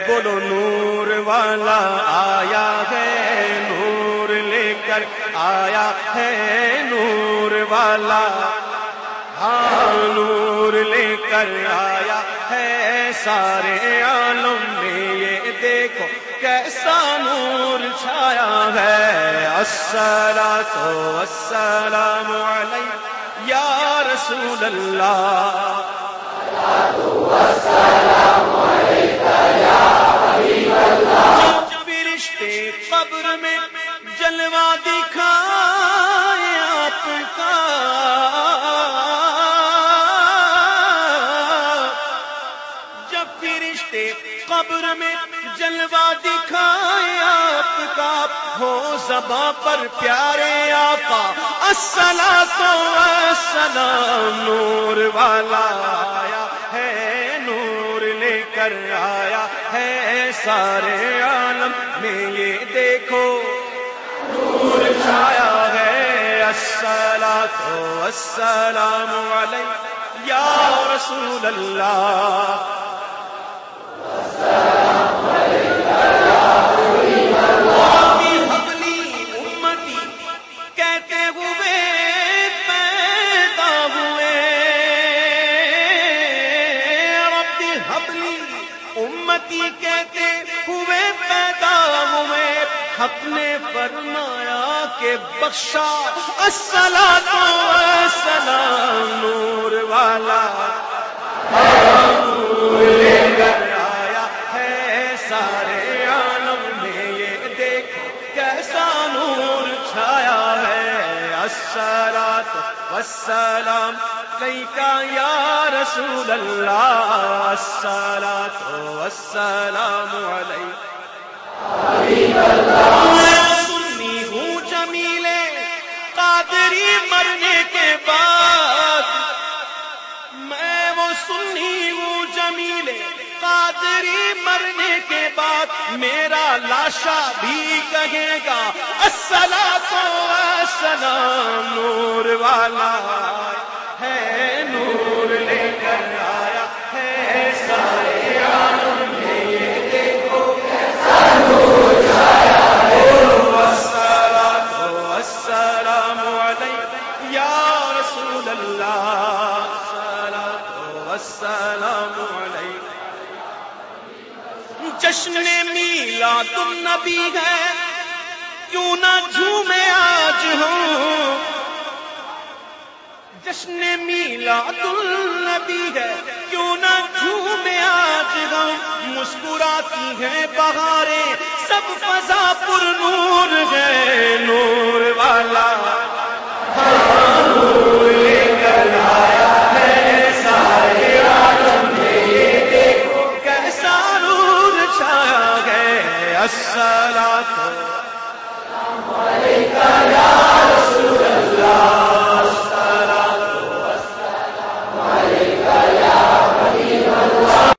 بولو نور والا آیا ہے نور لے کر، آیا ہے نور والا۔ ہاں نور لے کر آیا ہے سارے عالم میں یہ دیکھو کیسا نور چھایا ہے۔ السلام تو السلام علیہ یا رسول اللہ۔ قبر میں جلوا دکھا آپ کا۔ جب فرشتے قبر میں جلوا دکھائے آپ کا، ہو زباں پر پیارے آقا، السلام تو السلام، نور والا آیا ہے نور۔ کر آیا ہے سارے عالم میں یہ دیکھو نور چھایا ہے السلام تو السلام علیہ یا رسول اللہ امتی کہتے ہوئے پیدا ہوئے حق نے فرمایا کہ بخشا۔ السلام نور والا۔ آیا ہے سارے عالم میں یہ دیکھو، کیسا نور چھایا ہے۔ السلام والسلام کئی کا یا رسول اللہ؟ السلام والسلام علیہ سنی ہوں جمیلے، قادری مرنے کے بعد۔ میں وہ سنی ہوں جمیلے، قادری مرنے کے بعد۔ میرا لاشا بھی کہے گا، السلام تو السلام، نور والا۔ یا رسول اللہ السلام تو السلام علیہ جشن میلا تم نبی ہے. کیوں نہ جھومے آج ہوں جشن میلا تم نبی ہے. کیوں نہ جھومے آج ہم. مسکراتی ہیں بہاریں. سب فضا السلام علیکم. یا رسول